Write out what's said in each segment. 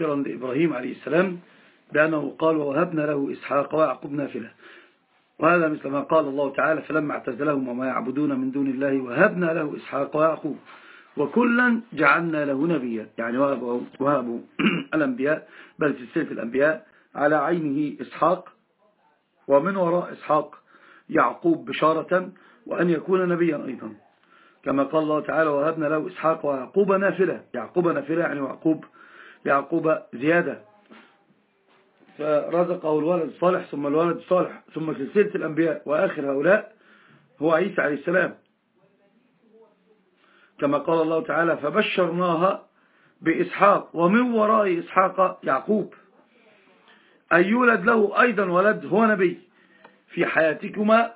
ذاكرا لإبراهيم عليه السلام بأنه قال ووهبنا له إسحاق ويعقوب نافلة. وهذا مثل ما قال الله تعالى فلما اعتزلهم وما يعبدون من دون الله وهبنا له إسحاق ويعقوب. وكلا جعلنا له نبيا. يعني وهبوا, الأنبياء بل سلسلة الأنبياء على عينه إسحاق ومن وراء إسحاق يعقوب بشارة وأن يكون نبيا أيضا. كما قال الله تعالى وهبنا له إسحاق ويعقوب نافلة. يعقوب نافلة يعني يعقوب يعقوب زيادة. فرزقه الولد الصالح ثم الولد الصالح ثم سلسلة الأنبياء وآخر هؤلاء هو عيسى عليه السلام. كما قال الله تعالى فبشرناها بإسحاق ومن وراء إسحاق يعقوب. أن يولد له أيضا ولد هو نبي في حياتكما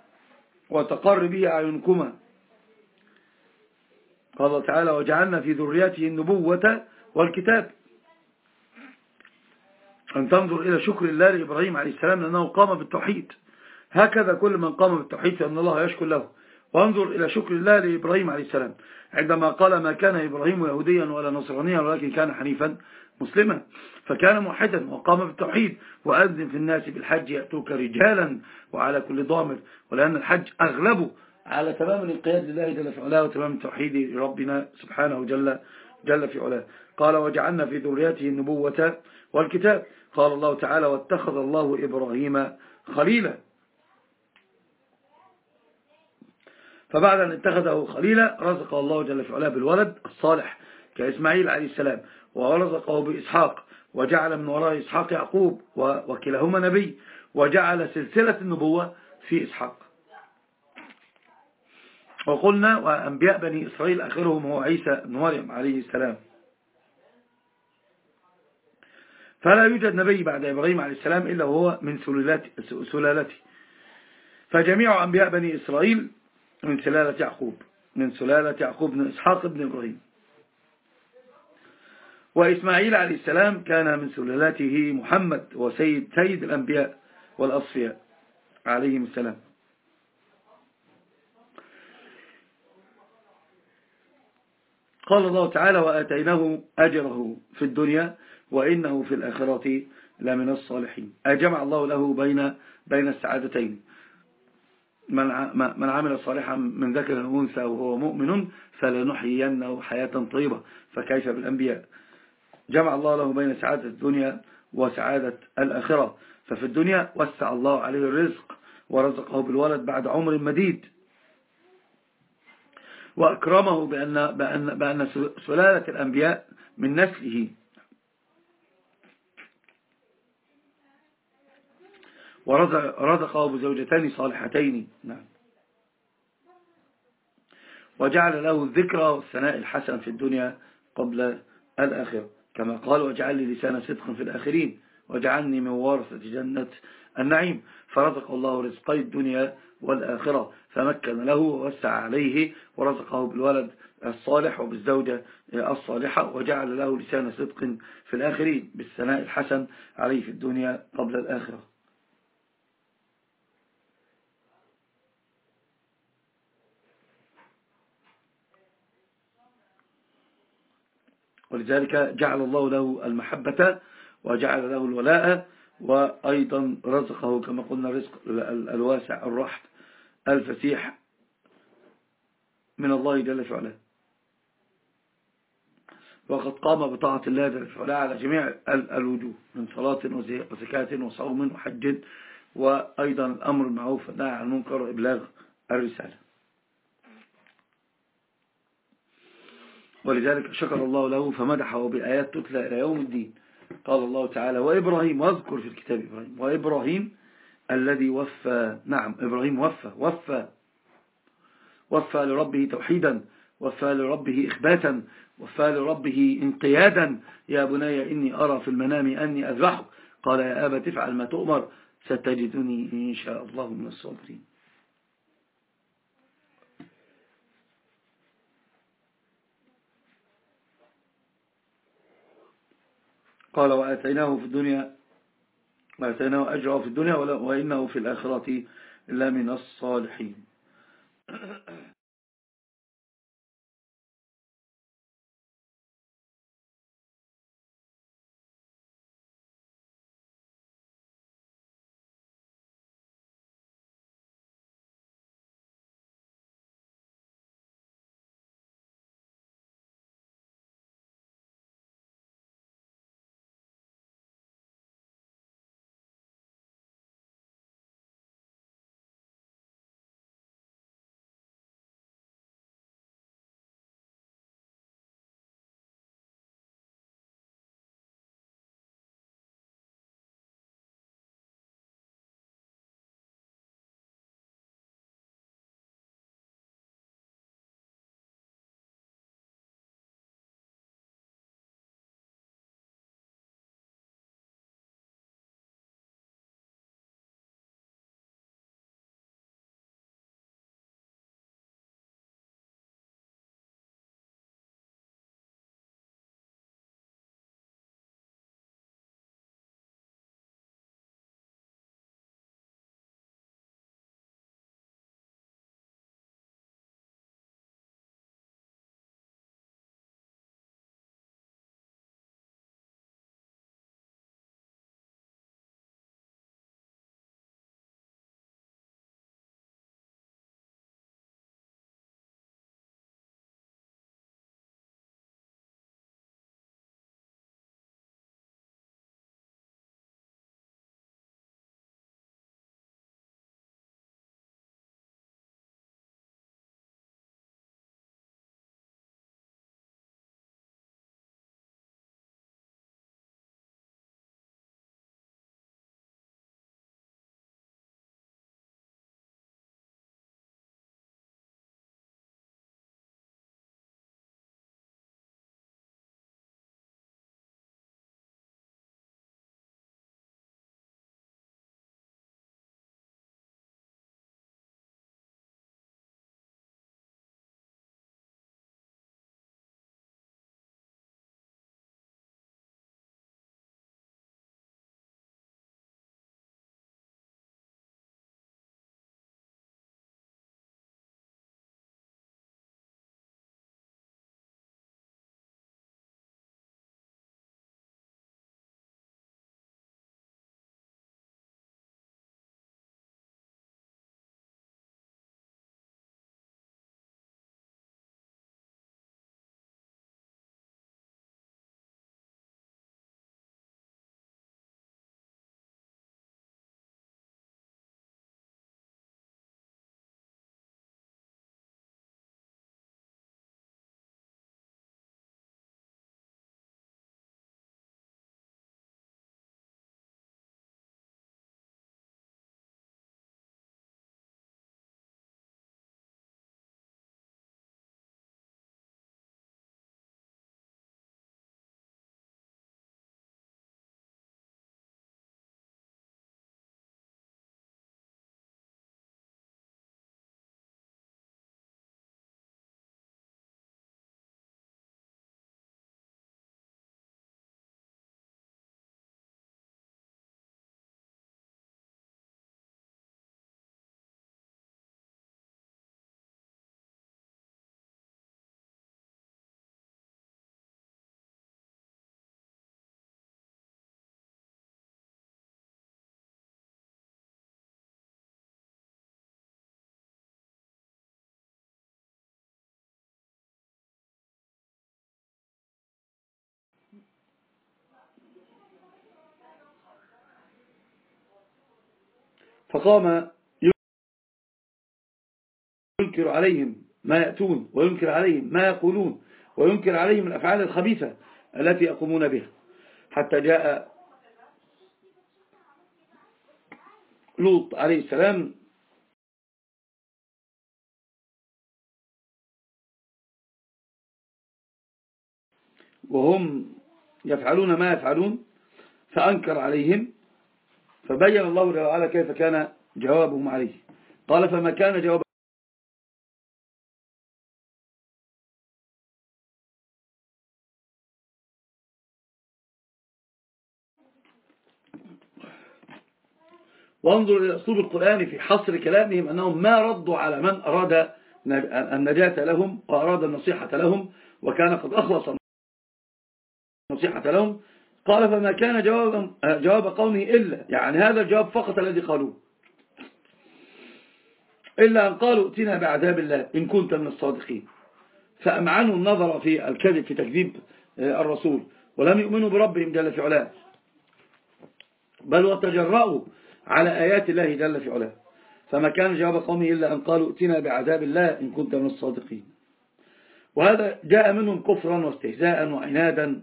وتقر به أعينكما. قال الله تعالى وجعلنا في ذريته النبوة والكتاب. أن تنظر إلى شكر الله لإبراهيم عليه السلام لأنه قام بالتوحيد. هكذا كل من قام بالتوحيد فإن الله يشكر له. وانظر إلى شكر الله لإبراهيم عليه السلام. عندما قال ما كان إبراهيم يهوديا ولا نصرانيا ولكن كان حنيفا مسلما فكان موحدا وقام بالتوحيد. وأذن في الناس بالحج يأتوك رجالا وعلى كل ضامر. ولأن الحج أغلبه على تمام الانقياد لله جل في علاه وتمام التوحيد لربنا سبحانه جل, جل في علاه. قال وجعلنا في ذريته النبوة والكتاب. قال الله تعالى واتخذ الله إبراهيم خليلا. فبعد أن اتخذه خليلا رزق الله جل في علاه بالولد الصالح كإسماعيل عليه السلام ورزقه بإسحاق وجعل من وراء إسحاق يعقوب وكلاهما نبي وجعل سلسلة النبوة في إسحاق. وقلنا وأنبياء بني إسرائيل آخرهم هو عيسى بن مريم عليه السلام. فلا يوجد نبي بعد إبراهيم عليه السلام إلا هو من سلالته. فجميع أنبياء بني إسرائيل من سلالة يعقوب من سلالة يعقوب بن إسحاق بن إبراهيم. وإسماعيل عليه السلام كان من سلالته محمد وسيد سيد الأنبياء والأصفياء عليهم السلام. قال الله تعالى وآتيناه أجره في الدنيا وإنه في الآخرة لمن الصالحين. أجمع الله له بين بين السعادتين. من عمل صالحا من ذكر أنثى وهو مؤمن فلنحيينه حياة طيبة. فكيف بالأنبياء؟ جمع الله له بين سعادة الدنيا وسعادة الآخرة. ففي الدنيا وسع الله عليه الرزق ورزقه بالولد بعد عمر مديد. وأكرمه بأن, بأن, بأن سلالة الأنبياء من نسله. ورزقه بزوجتين صالحتين. نعم. وجعل له الذكرى والثناء الحسن في الدنيا قبل الآخرة. كما قال وجعل لي لسان صدق في الآخرين وجعلني من ورثة جنة النعيم. فرزق الله رزقي الدنيا والآخرة فمكن له ووسع عليه ورزقه بالولد الصالح وبالزوجة الصالحة وجعل له لسان صدق في الآخرين بالثناء الحسن عليه في الدنيا قبل الآخرة. ولذلك جعل الله له المحبة وجعل له الولاء وأيضا رزقه كما قلنا رزق الواسع الرحب الفسيح من الله جل في علاه. وقد قام بطاعة الله جل في علاه على جميع الوجوه من صلاة وزكاة وصوم وحج وأيضا الأمر المعروف والنهي عن المنكر وإبلاغ الرسالة. ولذلك شكر الله له فمدحه بآيات تتلى إلى يوم الدين. قال الله تعالى وإبراهيم واذكر في الكتاب إبراهيم وإبراهيم الذي وفى نعم إبراهيم وفى وفى وفى لربه توحيدا وفى لربه إخباتا وفى لربه انقيادا. يا بني إني أرى في المنام أني أذبحك. قال يا أبا تفعل ما تؤمر ستجدني إن شاء الله من الصابرين. قال وآتيناه في الدنيا وآتيناه أجره في الدنيا وإنه في الآخرة لمن الصالحين. فقام ينكر عليهم ما يأتون وينكر عليهم ما يقولون وينكر عليهم الأفعال الخبيثة التي يقومون بها. حتى جاء لوط عليه السلام وهم يفعلون ما يفعلون فأنكر عليهم فبين الله تعالى كيف كان جوابهم عليه. قال فما كان جواب وانظر إلى أسلوب القرآن في حصر كلامهم أنهم ما ردوا على من أراد النجاة لهم وأراد النصيحة لهم وكان قد أخلص النصيحة لهم قال فما كان جواب, جواب قومه إلا يعني هذا الجواب فقط الذي قالوه. إلا أن قالوا ائتنا بعذاب الله إن كنت من الصادقين. فأمعنوا النظر في الكذب في تكذيب الرسول. ولم يؤمنوا بربهم جل في علاه. بل وتجرأوا على آيات الله جل في علاه. فما كان جواب قومه إلا أن قالوا ائتنا بعذاب الله إن كنت من الصادقين. وهذا جاء منهم كفرا واستهزاء وعنادا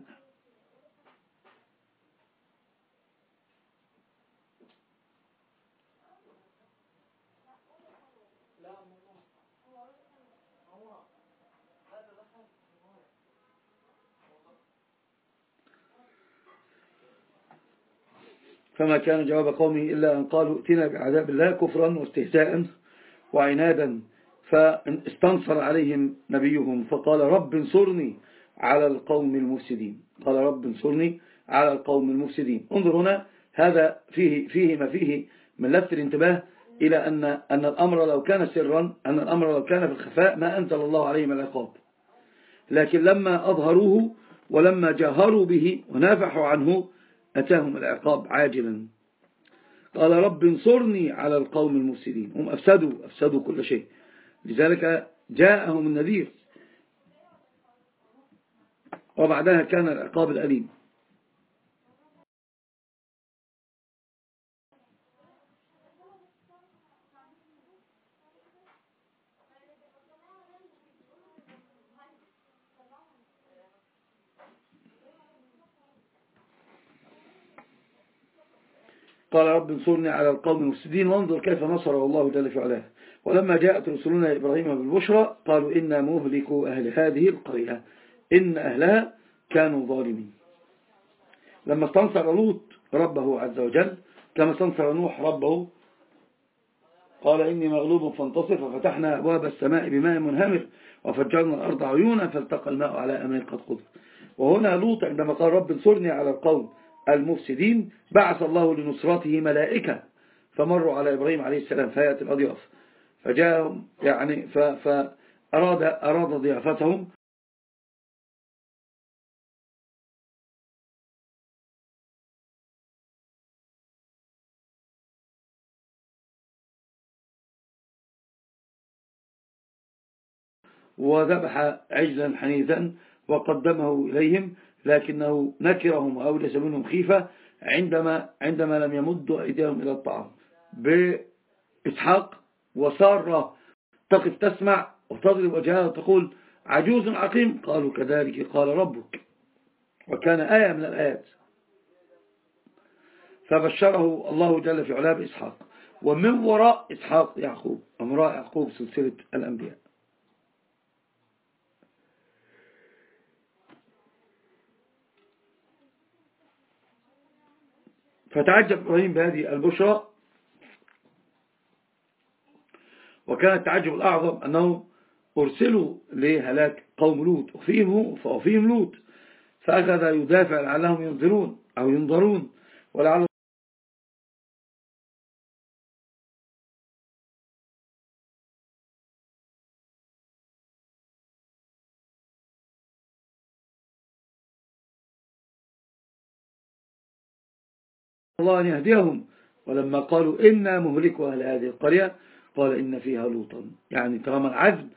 فما كان جواب قومه إلا أن قالوا ائتنا بعذاب الله كفرا واستهزاء وعنادا فاستنصر عليهم نبيهم فقال رب انصرني على القوم المفسدين. قال رب انصرني على القوم المفسدين. انظر هنا هذا فيه, فيه ما فيه من لفت الانتباه إلى أن, أن الأمر لو كان سرا أن الأمر لو كان في الخفاء ما أنزل الله عليهم العقاب. لكن لما أظهروه ولما جاهروا به ونافحوا عنه أتاهم العقاب عاجلا. قال رب انصرني على القوم المفسدين. هم أفسدوا أفسدوا كل شيء. لذلك جاءهم النذير. وبعدها كان العقاب الأليم. قال رب انصرني على القوم المفسدين وانظر كيف نصره الله جل في علاه. ولما جاءت رسلنا إبراهيم بالبشرى قالوا إنا مهلكوا أهل هذه القرية. إن أهلها كانوا ظالمين. لما استنصر لوط ربه عز وجل كما استنصر نوح ربه قال إني مغلوب فانتصر ففتحنا أبواب السماء بماء منهمر وفجرنا الأرض عيونا فالتقى الماء على أمر قد قدر وهنا لوط عندما قال رب انصرني على القوم المفسدين بعث الله لنصرته ملائكة فمروا على إبراهيم عليه السلام فيأتي الأضياف فجاءهم يعني فأراد أراد ضيافتهم. وذبح عجلا حنيثا وقدمه إليهم. لكنه نكرهم وأولس منهم خيفة عندما, عندما لم يمدوا أيديهم إلى الطعام. بإسحاق وسارة تقف تسمع وتضرب وجهها وتقول عجوز عقيم؟ قالوا كذلك قال ربك. وكان آية من الآيات. فبشره الله جل في علاه بإسحاق. ومن وراء إسحاق يعقوب ومن وراء يعقوب سلسلة الأنبياء. فتعجب إبراهيم بهذه البشرى. وكان التعجب الأعظم أنهم أرسلوا لهلاك قوم لوط. وفيهم وفيهم لوط. فأخذ يدافع لعلهم ينظرون أو ينظرون. ولعل الله أن يهديهم. ولما قالوا إنا مهلك أهل هذه القرية قال إن فيها لوطا. يعني طالما العزم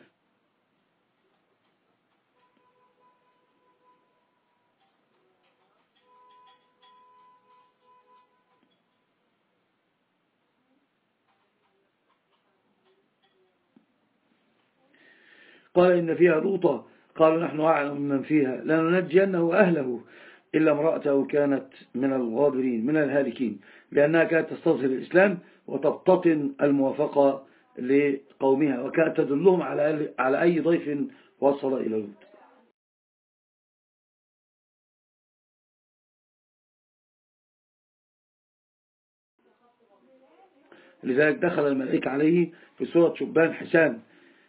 قال إن فيها لوطا. قالوا نحن أعلم من فيها. لننجينه وأهله إلا امرأته كانت من الغابرين من الهالكين لأنها كانت تستظهر الإسلام وتبتطن الموافقة لقومها وكانت تدلهم على أي ضيف وصل إلى لوط لذلك دخل الملائكة عليه في سورة شبان حسان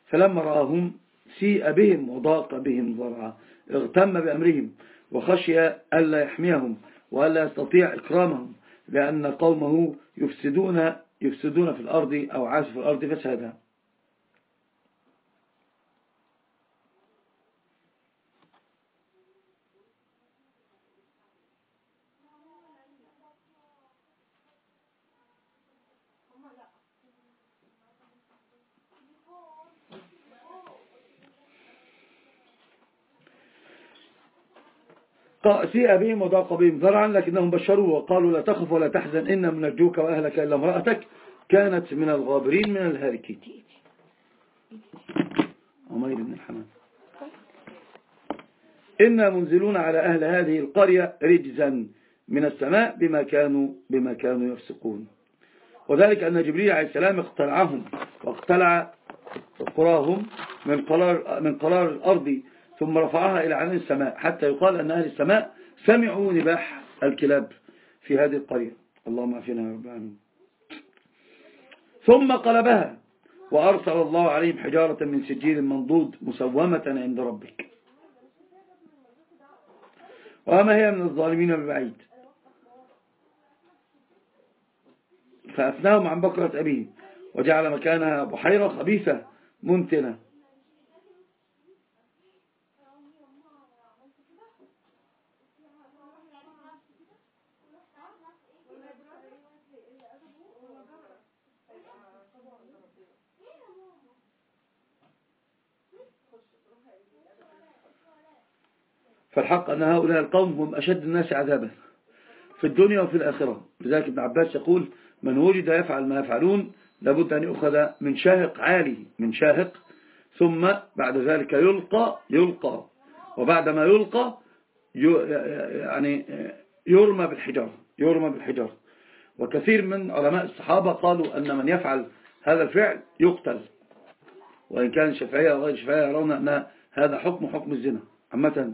فلما رآهم سيء بهم وضاق بهم ضرعا اغتم بأمرهم. وخشي ألا يحميهم وألا يستطيع إكرامهم لأن قومه يفسدون يفسدون في الأرض أو عاش في الأرض فسادا. سيء بهم وضاق بهم ذرعا لكنهم بشروه وقالوا لا تخف ولا تحزن إن منجوك وأهلك إلا امرأتك كانت من الغابرين من الهاركين عمير بن الحمام. إنا منزلون على أهل هذه القرية رجزا من السماء بما كانوا, بما كانوا يفسقون. وذلك أن جبريل عليه السلام اقتلعهم واقتلع قراهم من قرار, من قرار الأرض ثم رفعها إلى عنان السماء حتى يقال أن أهل السماء سمعوا نباح الكلاب في هذه القرية. اللهم عافينا يا رب. العالمين ثم قلبها وأرسل الله عليهم حجارة من سجيل منضود مسومة عند ربك. وما هي من الظالمين ببعيد فأفناهم عن بكرة أبيه وجعل مكانها بحيرة خبيثة منتنة. فالحق أن هؤلاء القوم هم أشد الناس عذابا في الدنيا وفي الآخرة. لذلك ابن عباس يقول من وجد يفعل ما يفعلون لابد أن يؤخذ من شاهق عالي من شاهق ثم بعد ذلك يلقى يلقى. وبعد ما يلقى يعني يرمى بالحجارة يرمى بالحجارة. وكثير من علماء الصحابة قالوا أن من يفعل هذا الفعل يقتل. وإن كان الشافعية وغير الشافعية يرون أن هذا حكم حكم الزنا. عامة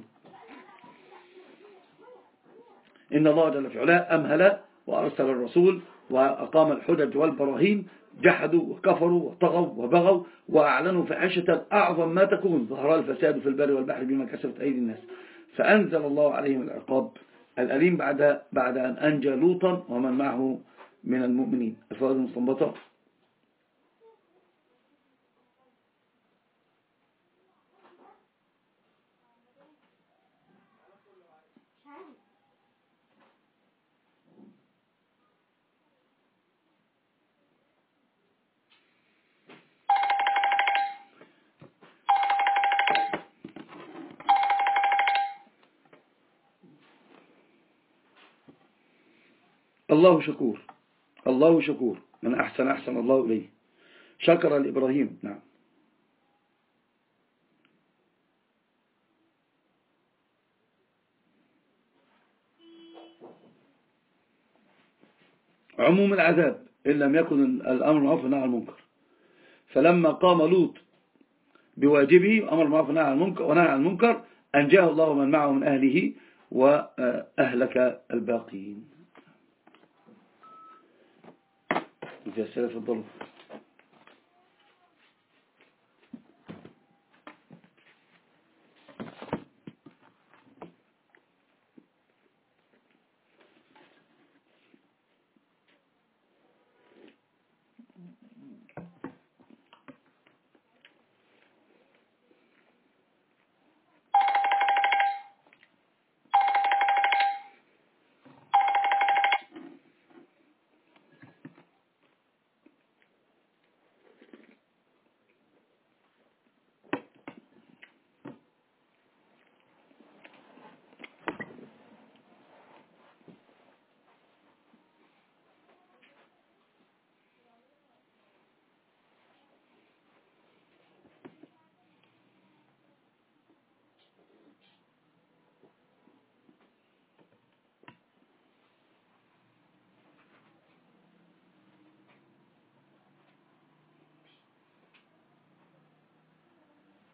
إن الله جل في علاه أمهل وأرسل الرسول وأقام الحجج والبراهين جحدوا وكفروا وطغوا وبغوا وأعلنوا فحشة أعظم ما تكون ظهر الفساد في البر والبحر بما كسبت أيدي الناس. فأنزل الله عليهم العقاب الأليم بعد بعد أن أنجى لوطا ومن معه من المؤمنين. الفوائد المستنبطة. الله شكور. الله شكور. من أحسن أحسن الله إليه. شكر لإبراهيم. نعم. عموم العذاب إن لم يكن الأمر معروف عن المنكر. فلما قام لوط بواجبه أمر معروف عن المنكر ونهى عن المنكر أنجاه الله من معه من أهله وأهلك الباقين. جزاء السلام